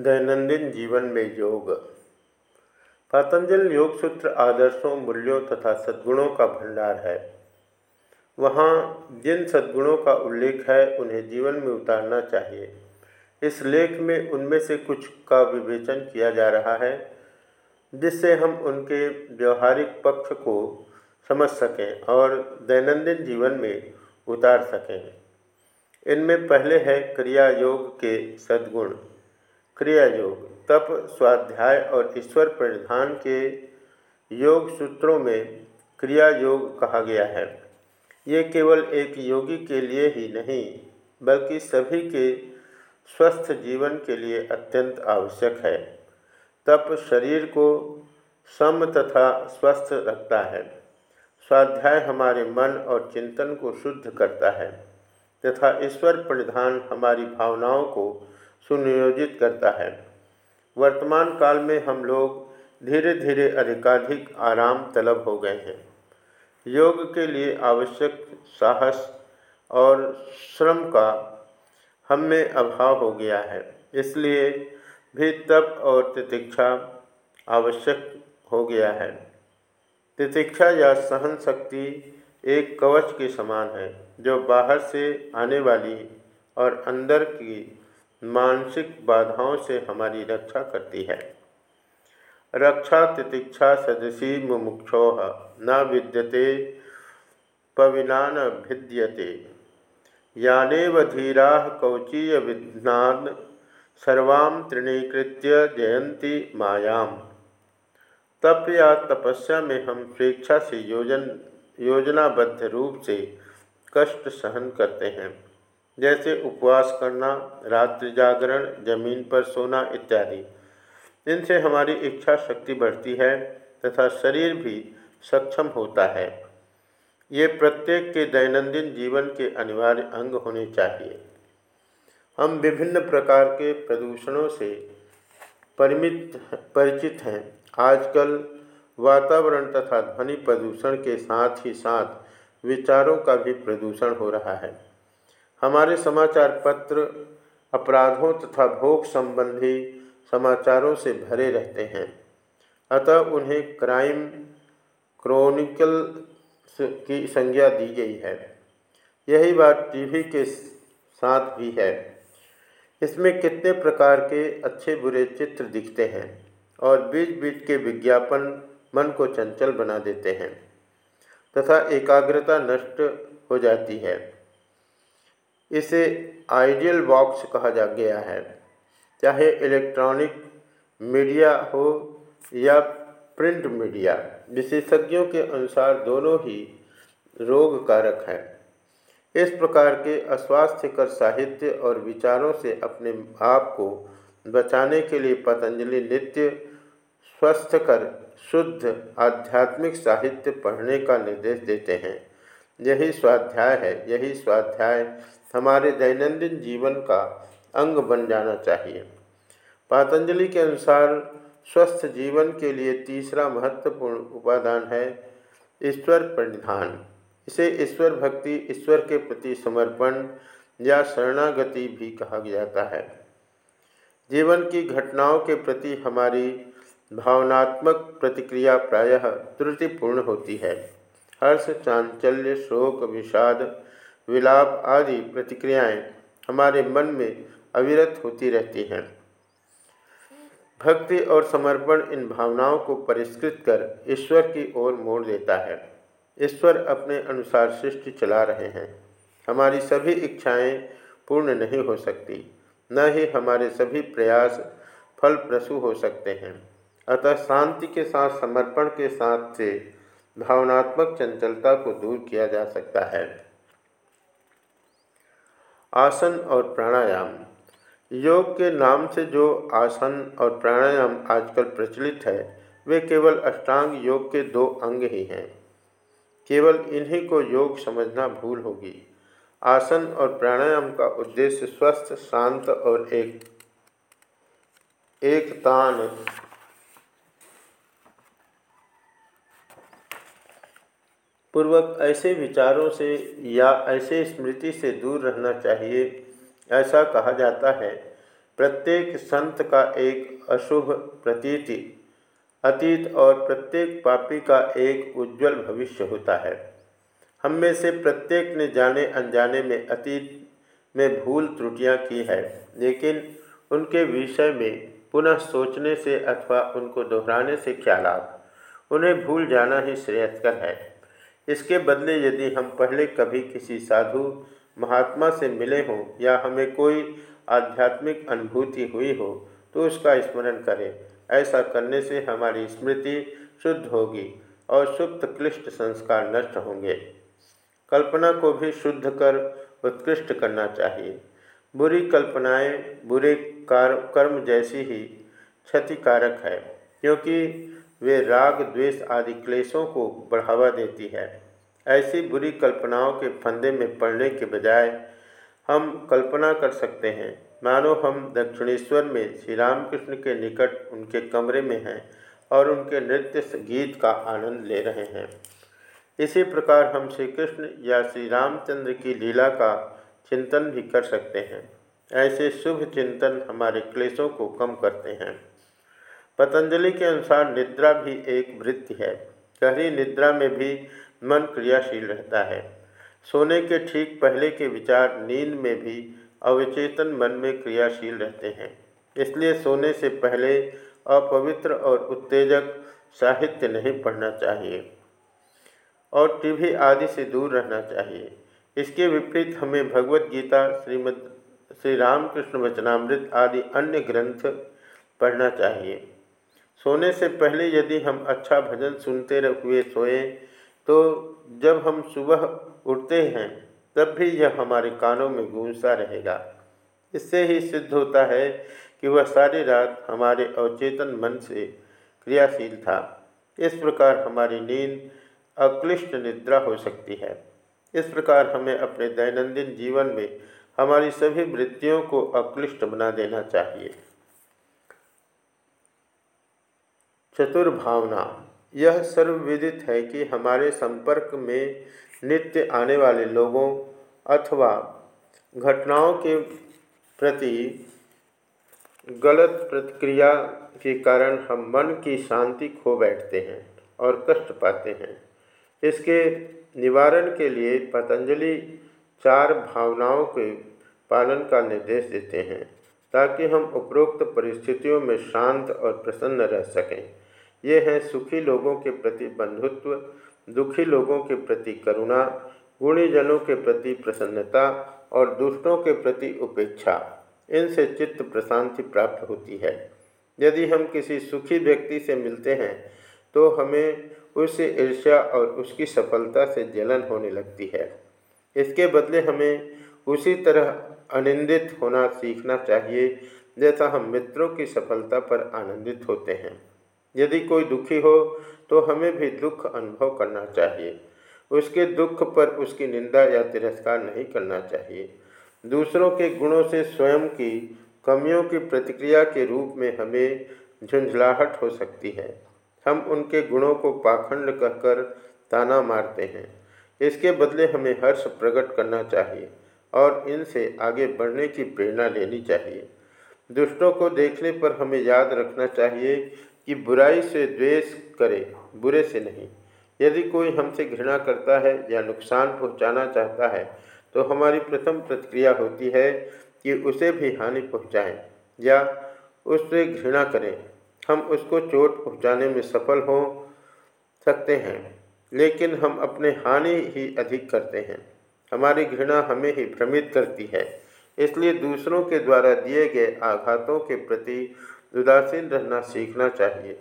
दैनंदिन जीवन में योग। पतंजल योग सूत्र आदर्शों, मूल्यों तथा सद्गुणों का भंडार है। वहाँ जिन सद्गुणों का उल्लेख है, उन्हें जीवन में उतारना चाहिए। इस लेख में उनमें से कुछ का विवेचन किया जा रहा है, जिससे हम उनके व्यवहारिक पक्ष को समझ सकें और दैनंदिन जीवन में उतार सकें। इनमें पहले है क्रिया योग के सद्गुण। क्रिया योग तप, स्वाध्याय और ईश्वर परिधान के योग सूत्रों में क्रिया योग कहा गया है। ये केवल एक योगी के लिए ही नहीं, बल्कि सभी के स्वस्थ जीवन के लिए अत्यंत आवश्यक है। तप शरीर को सम तथा स्वस्थ रखता है। स्वाध्याय हमारे मन और चिंतन को शुद्ध करता है, तथा ईश्वर परिधान हमारी भावनाओं को सुनियोजित करता है। वर्तमान काल में हम लोग धीरे धीरे अधिकाधिक आराम तलब हो गए हैं। योग के लिए आवश्यक साहस और श्रम का हम में अभाव हो गया है। इसलिए भी तप और तितिक्षा आवश्यक हो गया है। तितिक्षा या सहन शक्ति एक कवच के समान है, जो बाहर से आने वाली और अंदर की मानसिक बाधाओं से हमारी रक्षा करती है। रक्षा तितिक्षा सदसी मुमुक्षो न विद्यते पविना न भिद्यते। यानेव धीरा कौचीय विघ्नान सर्वाम तृणीकृत्य जयंती मायाम। तप या तपस्या में हम स्वेच्छा से योजन, योजनाबद्ध रूप से कष्ट सहन करते हैं। जैसे उपवास करना, रात्रि जागरण, ज़मीन पर सोना इत्यादि। इनसे हमारी इच्छा शक्ति बढ़ती है तथा शरीर भी सक्षम होता है। ये प्रत्येक के दैनंदिन जीवन के अनिवार्य अंग होने चाहिए। हम विभिन्न प्रकार के प्रदूषणों से परिमित परिचित हैं। आजकल वातावरण तथा ध्वनि प्रदूषण के साथ ही साथ विचारों का भी प्रदूषण हो रहा है। हमारे समाचार पत्र अपराधों तथा भोग संबंधी समाचारों से भरे रहते हैं। अतः उन्हें क्राइम क्रॉनिकल की संज्ञा दी गई है। यही बात टीवी के साथ भी है। इसमें कितने प्रकार के अच्छे बुरे चित्र दिखते हैं और बीच बीच के विज्ञापन मन को चंचल बना देते हैं तथा एकाग्रता नष्ट हो जाती है। इसे आइडियल बॉक्स कहा जा गया है, चाहे इलेक्ट्रॉनिक मीडिया हो या प्रिंट मीडिया, विशेषज्ञों के अनुसार दोनों ही रोग कारक हैं। इस प्रकार के अस्वास्थ्यकर साहित्य और विचारों से अपने आप को बचाने के लिए पतंजलि नित्य, स्वस्थकर, शुद्ध, आध्यात्मिक साहित्य पढ़ने का निर्देश देते हैं। यही स्वाध्याय है, यही स्वाध्याय हमारे दैनंदिन जीवन का अंग बन जाना चाहिए। पातंजलि के अनुसार स्वस्थ जीवन के लिए तीसरा महत्वपूर्ण उपादान है ईश्वर परिधान। इसे ईश्वर भक्ति, ईश्वर के प्रति समर्पण या शरणागति भी कहा जाता है। जीवन की घटनाओं के प्रति हमारी भावनात्मक प्रतिक्रिया प्रायः त्रुटिपूर्ण होती है। हर्ष, चांचल्य, शोक, विषाद, विलाप आदि प्रतिक्रियाएँ हमारे मन में अविरत होती रहती हैं। भक्ति और समर्पण इन भावनाओं को परिष्कृत कर ईश्वर की ओर मोड़ देता है। ईश्वर अपने अनुसार सृष्टि चला रहे हैं। हमारी सभी इच्छाएँ पूर्ण नहीं हो सकती, न ही हमारे सभी प्रयास फल प्रसू हो सकते हैं। अतः शांति के साथ, समर्पण के साथ से भावनात्मक चंचलता को दूर किया जा सकता है। आसन और प्राणायाम। योग के नाम से जो आसन और प्राणायाम आजकल प्रचलित है, वे केवल अष्टांग योग के दो अंग ही हैं। केवल इन्हीं को योग समझना भूल होगी। आसन और प्राणायाम का उद्देश्य स्वस्थ, शांत और एक एक तान पूर्वक ऐसे विचारों से या ऐसे स्मृति से दूर रहना चाहिए, ऐसा कहा जाता है। प्रत्येक संत का एक अशुभ प्रतीति, अतीत और प्रत्येक पापी का एक उज्जवल भविष्य होता है। हम में से प्रत्येक ने जाने अनजाने में अतीत में भूल त्रुटियाँ की है, लेकिन उनके विषय में पुनः सोचने से अथवा उनको दोहराने से क्या लाभ? उन्हें भूल जाना ही श्रेयस्कर है। इसके बदले यदि हम पहले कभी किसी साधु महात्मा से मिले हों या हमें कोई आध्यात्मिक अनुभूति हुई हो तो उसका स्मरण करें। ऐसा करने से हमारी स्मृति शुद्ध होगी और सुप्त क्लिष्ट संस्कार नष्ट होंगे। कल्पना को भी शुद्ध कर उत्कृष्ट करना चाहिए। बुरी कल्पनाएँ, बुरे कार, कर्म जैसी ही क्षतिकारक है, क्योंकि वे राग, द्वेष आदि क्लेशों को बढ़ावा देती है। ऐसी बुरी कल्पनाओं के फंदे में पड़ने के बजाय हम कल्पना कर सकते हैं। मानो हम दक्षिणेश्वर में श्री रामकृष्ण के निकट उनके कमरे में हैं और उनके नृत्य गीत का आनंद ले रहे हैं। इसी प्रकार हम श्री कृष्ण या श्री रामचंद्र की लीला का चिंतन भी कर सकते हैं। ऐसे शुभ चिंतन हमारे क्लेशों को कम करते हैं। पतंजलि के अनुसार निद्रा भी एक वृत्ति है। गहरी निद्रा में भी मन क्रियाशील रहता है। सोने के ठीक पहले के विचार नींद में भी अवचेतन मन में क्रियाशील रहते हैं। इसलिए सोने से पहले अपवित्र और उत्तेजक साहित्य नहीं पढ़ना चाहिए और टीवी आदि से दूर रहना चाहिए। इसके विपरीत हमें भगवत गीता, श्रीमद, श्री रामकृष्ण वचनामृत आदि अन्य ग्रंथ पढ़ना चाहिए। सोने से पहले यदि हम अच्छा भजन सुनते हुए सोए तो जब हम सुबह उठते हैं, तब भी यह हमारे कानों में गूंजता रहेगा। इससे ही सिद्ध होता है कि वह सारी रात हमारे अवचेतन मन से क्रियाशील था। इस प्रकार हमारी नींद अक्लिष्ट निद्रा हो सकती है। इस प्रकार हमें अपने दैनंदिन जीवन में हमारी सभी वृत्तियों को अक्लिष्ट बना देना चाहिए। चतुर्भावना। यह सर्वविदित है कि हमारे संपर्क में नित्य आने वाले लोगों अथवा घटनाओं के प्रति गलत प्रतिक्रिया के कारण हम मन की शांति खो बैठते हैं और कष्ट पाते हैं। इसके निवारण के लिए पतंजलि चार भावनाओं के पालन का निर्देश देते हैं ताकि हम उपरोक्त परिस्थितियों में शांत और प्रसन्न रह सकें। ये हैं सुखी लोगों के प्रति बंधुत्व, दुखी लोगों के प्रति करुणा, गुणीजनों के प्रति प्रसन्नता और दुष्टों के प्रति उपेक्षा। इनसे चित्त प्रशांति प्राप्त होती है। यदि हम किसी सुखी व्यक्ति से मिलते हैं तो हमें उससे ईर्ष्या और उसकी सफलता से जलन होने लगती है। इसके बदले हमें उसी तरह अनिंदित होना सीखना चाहिए, जैसा हम मित्रों की सफलता पर आनंदित होते हैं। यदि कोई दुखी हो तो हमें भी दुख अनुभव करना चाहिए। उसके दुख पर उसकी निंदा या तिरस्कार नहीं करना चाहिए। दूसरों के गुणों से स्वयं की कमियों की प्रतिक्रिया के रूप में हमें झुंझलाहट हो सकती है। हम उनके गुणों को पाखंड कहकर ताना मारते हैं। इसके बदले हमें हर्ष प्रकट करना चाहिए और इनसे आगे बढ़ने की प्रेरणा लेनी चाहिए। दुष्टों को देखने पर हमें याद रखना चाहिए कि बुराई से द्वेष करे, बुरे से नहीं। यदि कोई हमसे घृणा करता है या नुकसान पहुंचाना चाहता है तो हमारी प्रथम प्रतिक्रिया होती है कि उसे भी हानि पहुंचाएँ या उससे घृणा करें। हम उसको चोट पहुँचाने में सफल हो सकते हैं, लेकिन हम अपने हानि ही अधिक करते हैं। हमारी घृणा हमें ही भ्रमित करती है, इसलिए दूसरों के द्वारा दिए गए आघातों के प्रति उदासीन रहना सीखना चाहिए।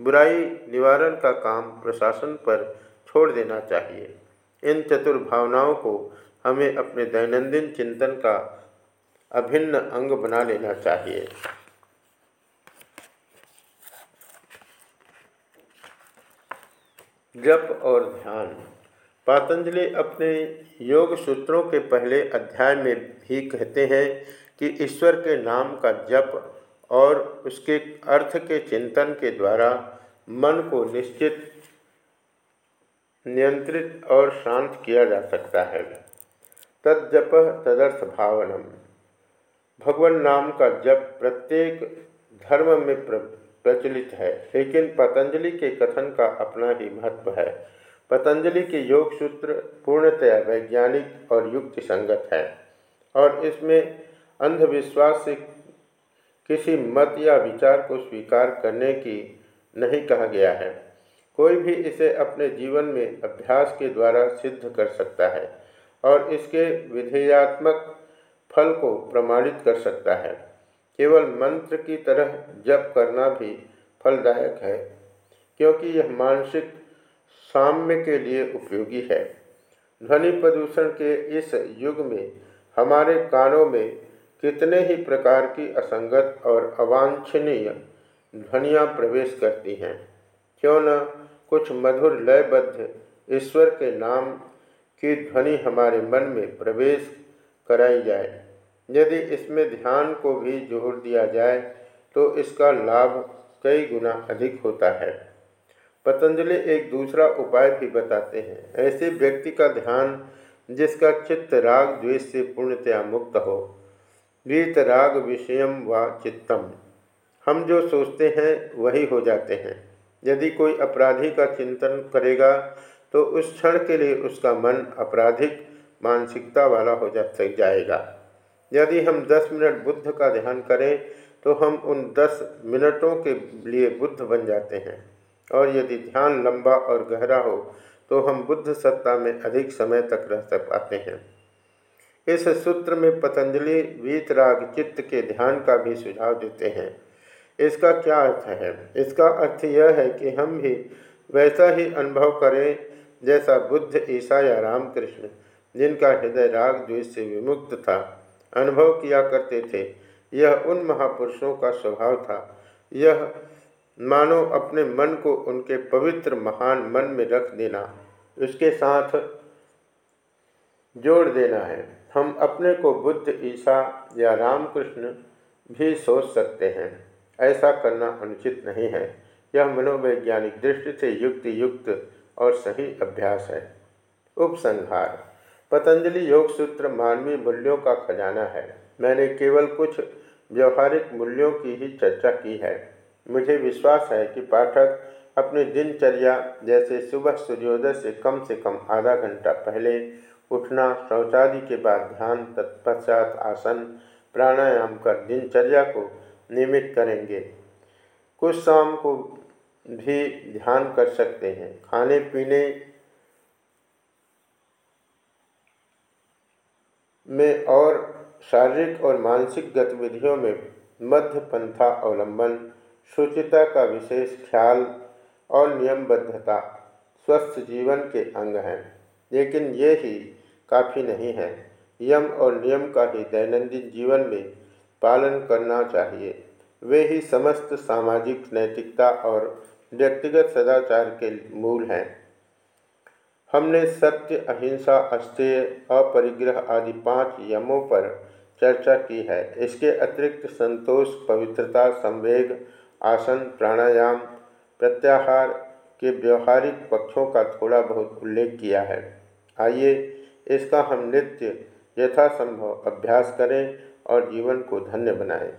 बुराई निवारण का काम प्रशासन पर छोड़ देना चाहिए। इन चतुर्भावनाओं को हमें अपने दैनंदिन चिंतन का अभिन्न अंग बना लेना चाहिए। जप और ध्यान। पातंजलि अपने योग सूत्रों के पहले अध्याय में भी कहते हैं कि ईश्वर के नाम का जप और उसके अर्थ के चिंतन के द्वारा मन को निश्चित नियंत्रित और शांत किया जा सकता है। तद तदर्थ भावनम। भगवान नाम का जप प्रत्येक धर्म में प्र, प्रचलित है लेकिन पतंजलि के कथन का अपना ही महत्व है। पतंजलि के योग सूत्र पूर्णतया वैज्ञानिक और युक्ति संगत है और इसमें अंधविश्वास से किसी मत या विचार को स्वीकार करने की नहीं कहा गया है। कोई भी इसे अपने जीवन में अभ्यास के द्वारा सिद्ध कर सकता है और इसके विधेयात्मक फल को प्रमाणित कर सकता है। केवल मंत्र की तरह जप करना भी फलदायक है, क्योंकि यह मानसिक साम्य के लिए उपयोगी है। ध्वनि प्रदूषण के इस युग में हमारे कानों में कितने ही प्रकार की असंगत और अवांछनीय ध्वनियाँ प्रवेश करती हैं। क्यों न कुछ मधुर लयबद्ध ईश्वर के नाम की ध्वनि हमारे मन में प्रवेश कराई जाए। यदि इसमें ध्यान को भी ज़ोर दिया जाए तो इसका लाभ कई गुना अधिक होता है। पतंजलि एक दूसरा उपाय भी बताते हैं। ऐसे व्यक्ति का ध्यान जिसका चित्त राग, द्वेष से पूर्णतया मुक्त हो वीत राग विषयम व चित्तम। हम जो सोचते हैं, वही हो जाते हैं। यदि कोई अपराधी का चिंतन करेगा तो उस क्षण के लिए उसका मन आपराधिक मानसिकता वाला हो जा, जाएगा। यदि हम 10 मिनट बुद्ध का ध्यान करें तो हम उन 10 मिनटों के लिए बुद्ध बन जाते हैं। और यदि ध्यान लंबा और गहरा हो तो हम बुद्ध सत्ता में अधिक समय तक रह सक पाते हैं। इस सूत्र में पतंजलि, वीतराग, चित्त के ध्यान का भी सुझाव देते हैं। इसका क्या अर्थ है? इसका अर्थ यह है कि हम भी वैसा ही अनुभव करें जैसा बुद्ध ईसा या रामकृष्ण, जिनका हृदय राग द्वेष से विमुक्त था, अनुभव किया करते थे। यह उन महापुरुषों का स्वभाव था। यह मानो अपने मन को उनके पवित्र, महान मन में रख देना, उसके साथ जोड़ देना है। हम अपने को बुद्ध, ईसा या रामकृष्ण भी सोच सकते हैं। ऐसा करना अनुचित नहीं है। यह मनोवैज्ञानिक दृष्टि से युक्त युक्त और सही अभ्यास है। उपसंहार। पतंजलि योग सूत्र मानवीय मूल्यों का खजाना है। मैंने केवल कुछ व्यवहारिक मूल्यों की ही चर्चा की है। मुझे विश्वास है कि पाठक अपनी दिनचर्या जैसे सुबह सूर्योदय से कम से कम आधा घंटा पहले उठना शौचादि के बाद ध्यान, तत्पश्चात आसन, प्राणायाम कर दिनचर्या को नियमित करेंगे। कुछ शाम को भी ध्यान कर सकते हैं। खाने, पीने में और शारीरिक और मानसिक गतिविधियों में मध्य पंथा अवलंबन, शुचिता का विशेष ख्याल और नियमबद्धता स्वस्थ जीवन के अंग हैं। लेकिन ये ही काफ़ी नहीं है। यम और नियम का ही दैनंदिन जीवन में पालन करना चाहिए। वे ही समस्त सामाजिक, नैतिकता और व्यक्तिगत सदाचार के मूल हैं। हमने सत्य, अहिंसा, अस्तेय, अपरिग्रह आदि पाँच यमों पर चर्चा की है। इसके अतिरिक्त संतोष, पवित्रता, संवेग, आसन, प्राणायाम, प्रत्याहार के व्यवहारिक पक्षों का थोड़ा बहुत उल्लेख किया है। आइए इसका हम नित्य यथासंभव अभ्यास करें और जीवन को धन्य बनाएँ।